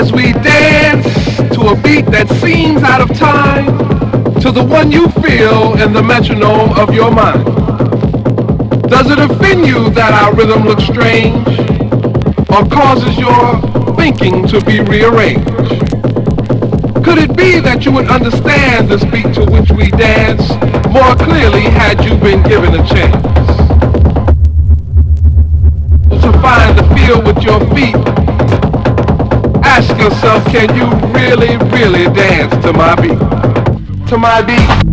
as we dance to a beat that seems out of time to the one you feel in the metronome of your mind. Does it offend you that our rhythm looks strange or causes your thinking to be rearranged? Could it be that you would understand the beat to which we dance more clearly had you been given a chance? To find the feel with your feet ask yourself, can you really, really dance to my beat? To my beat?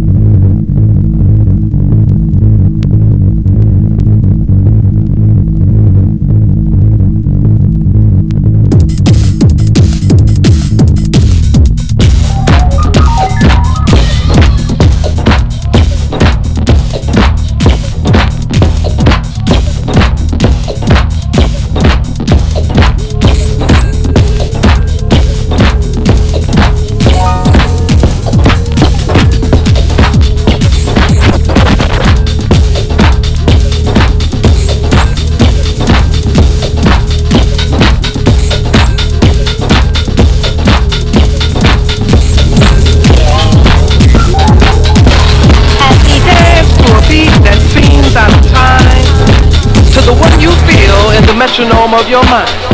哥们。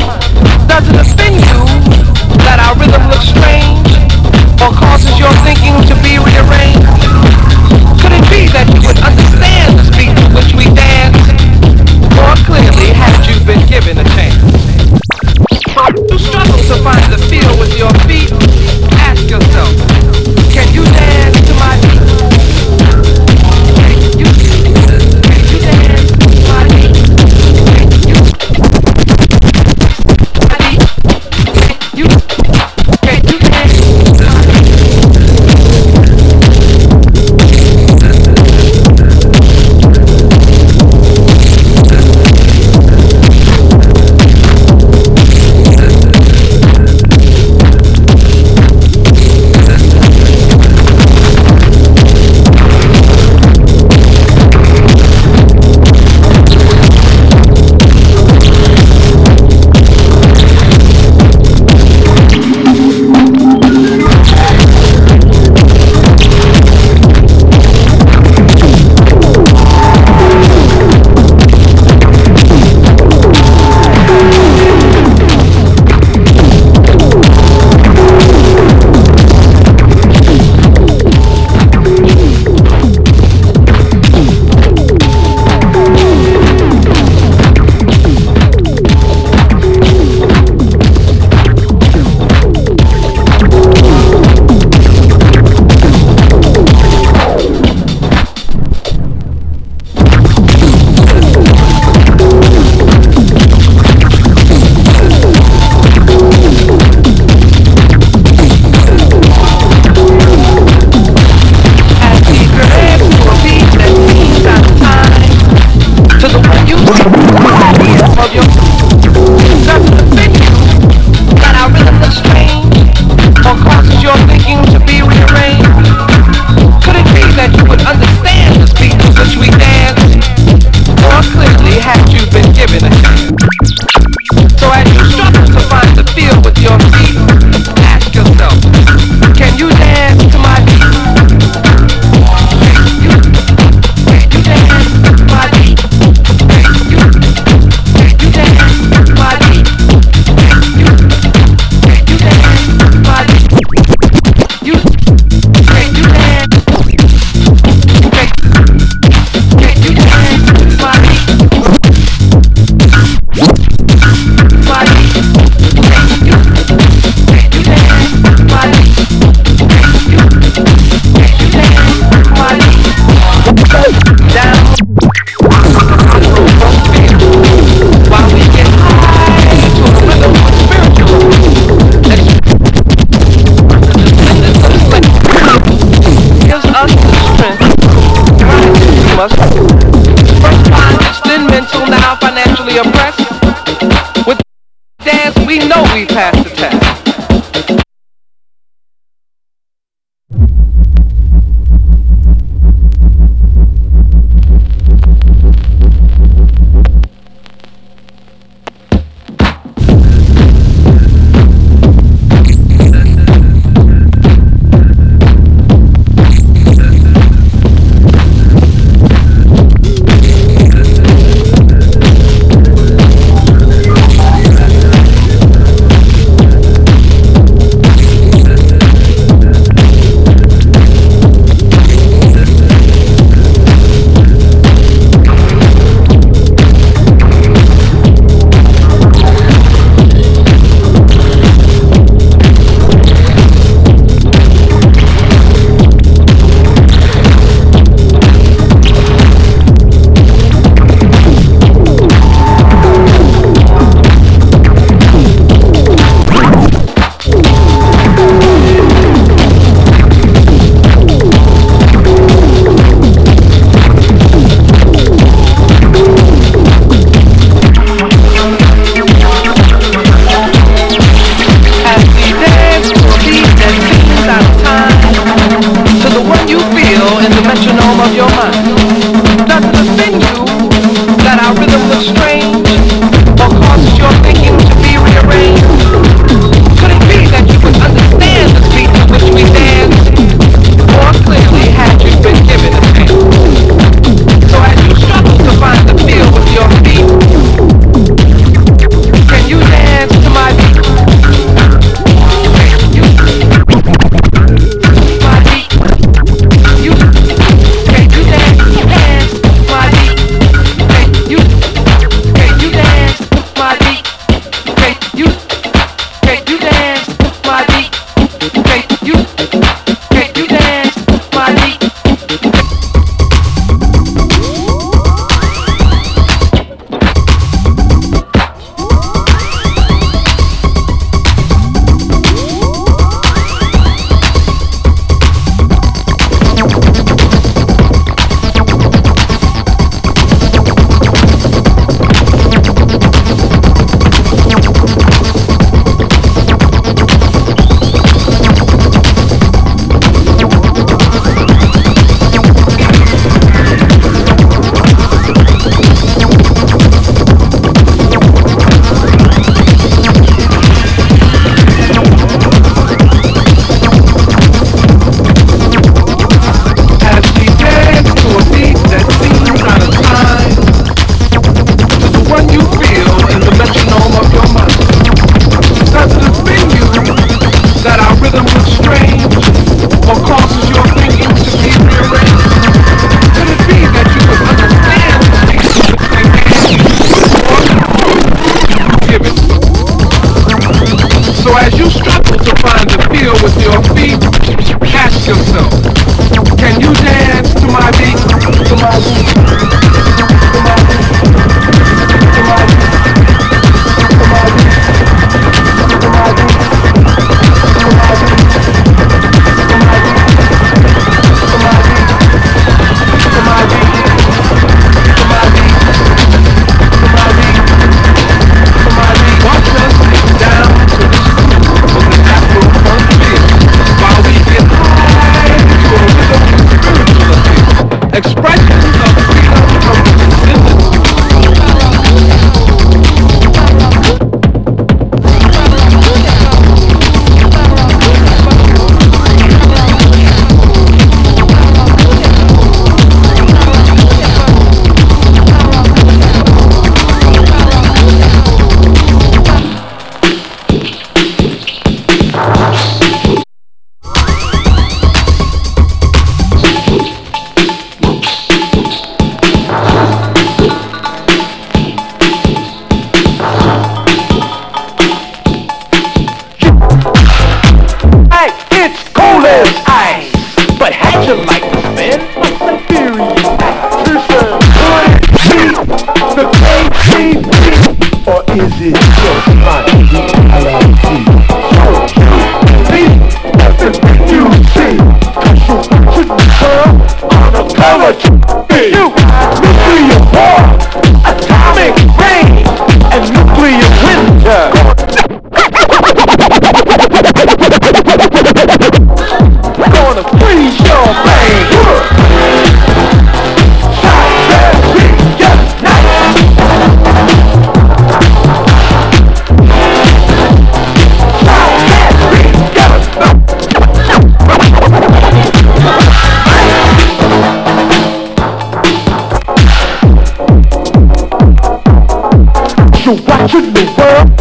you watching the world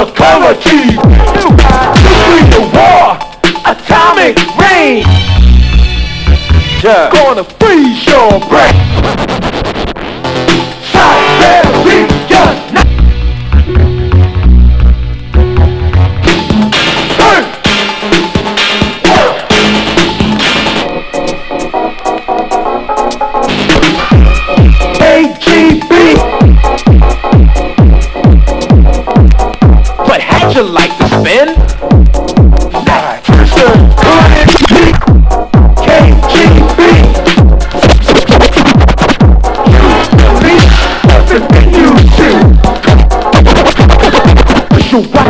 ecology. Nuclear war, atomic rain. Yeah. Gonna freeze your brain.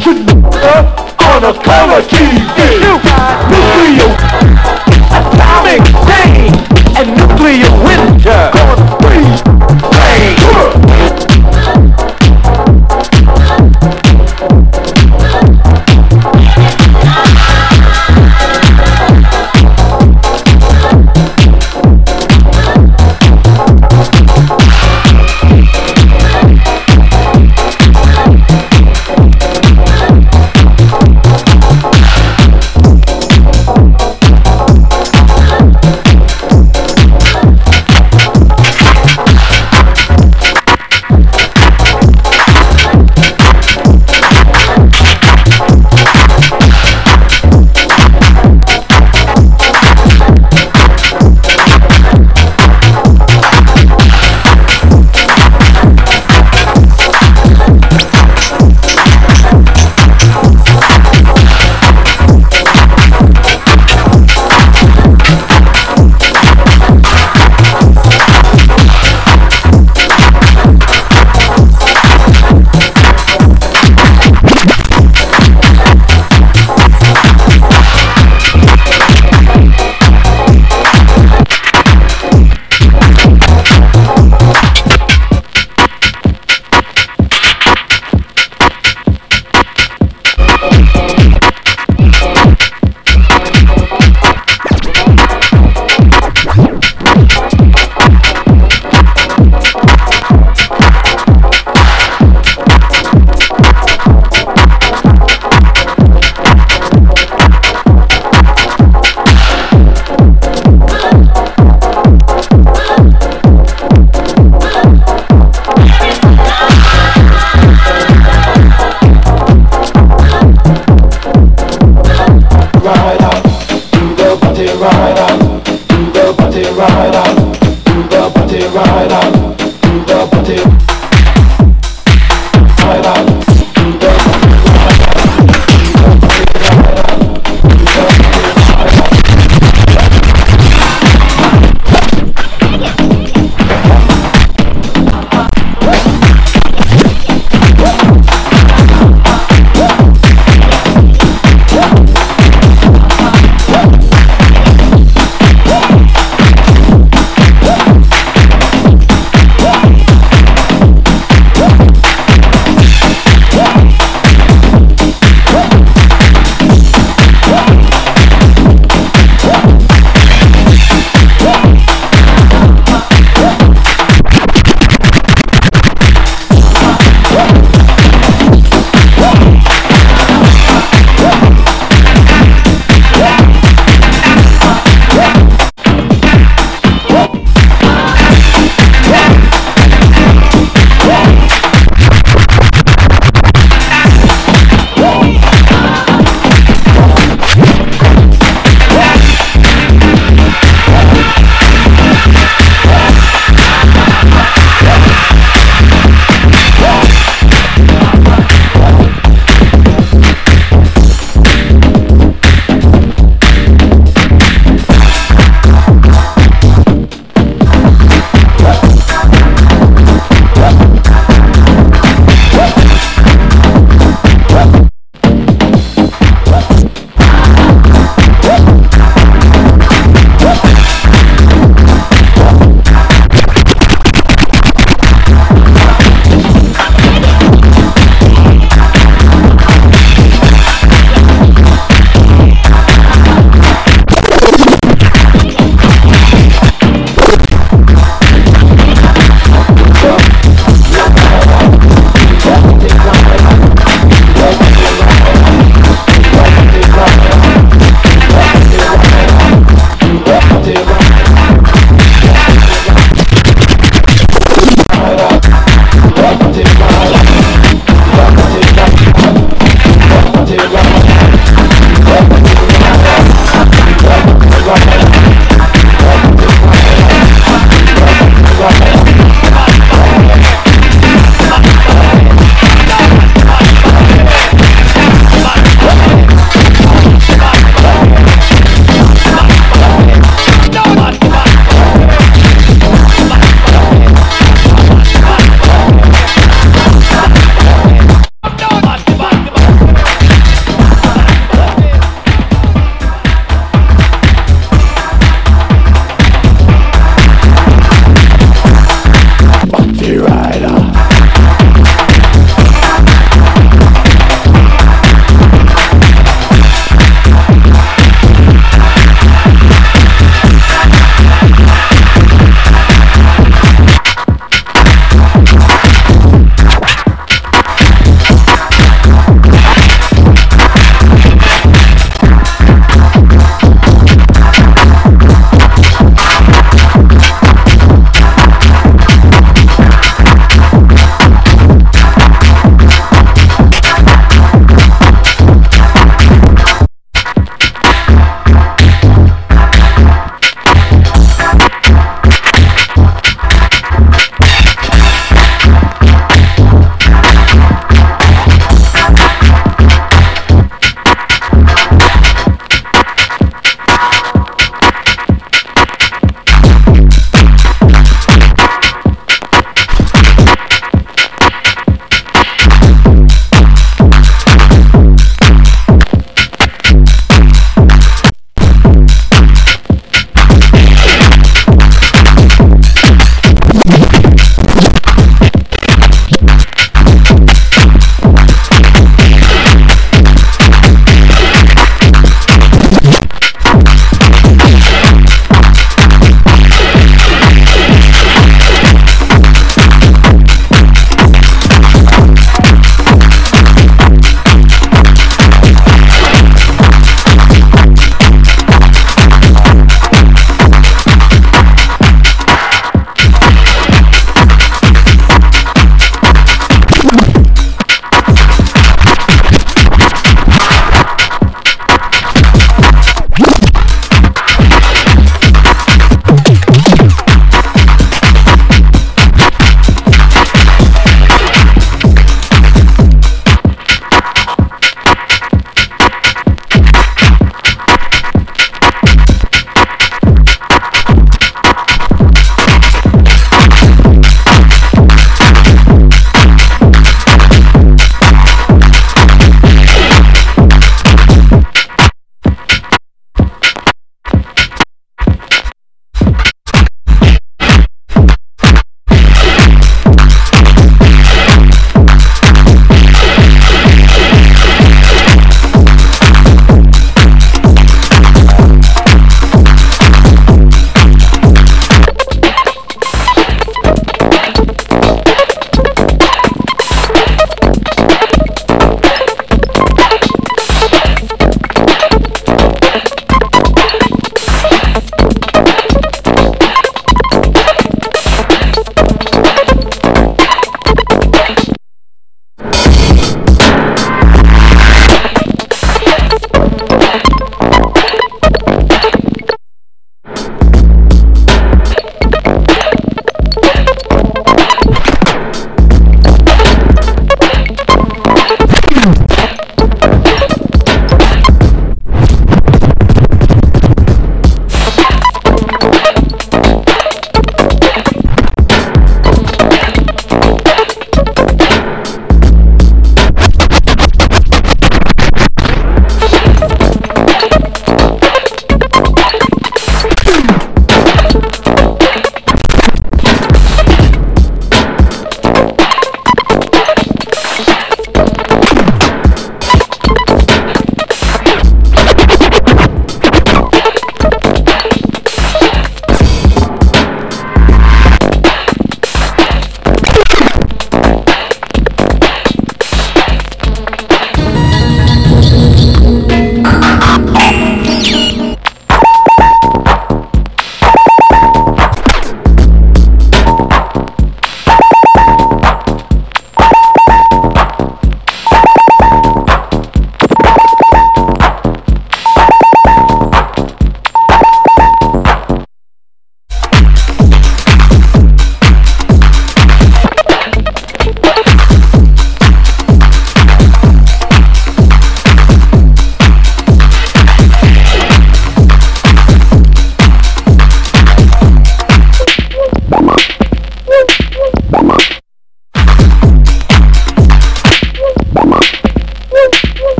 should be uh, on a color TV.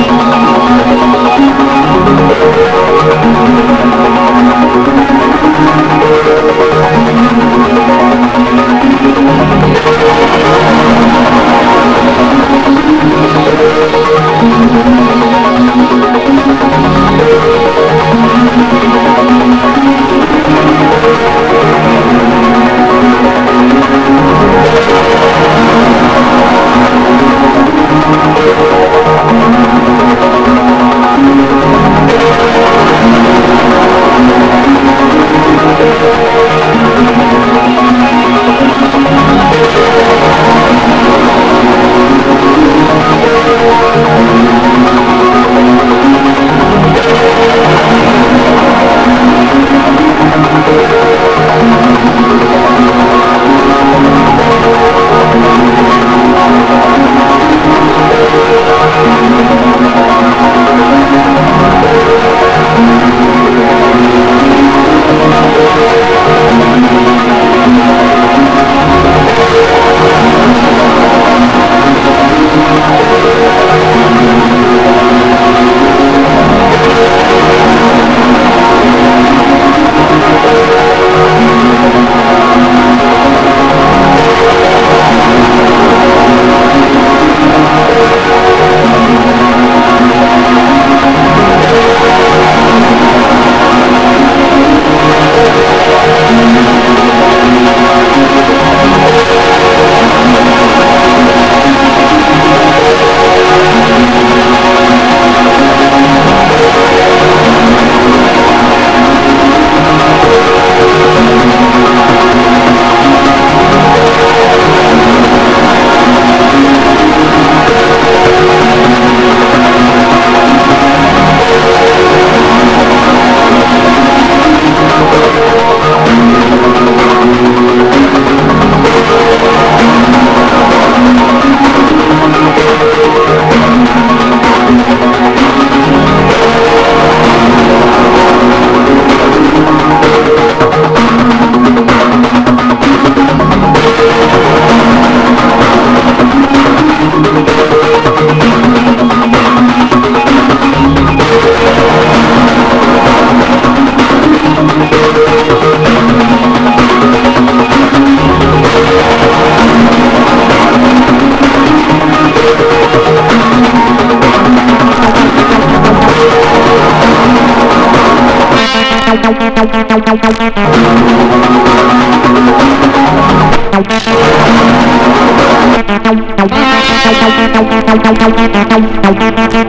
Thank you.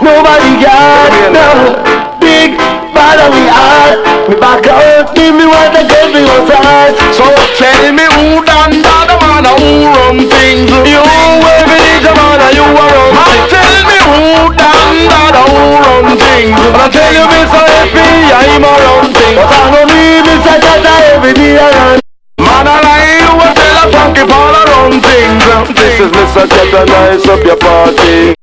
nobody got no big. Me back give me what me. So tell me who done who run things You you Man, on. tell me who done who run things I tell you, Mr. I'm things. Day. Man, I lie you a tell a funky Paul a run things This is Mr. Tata, nice up your party.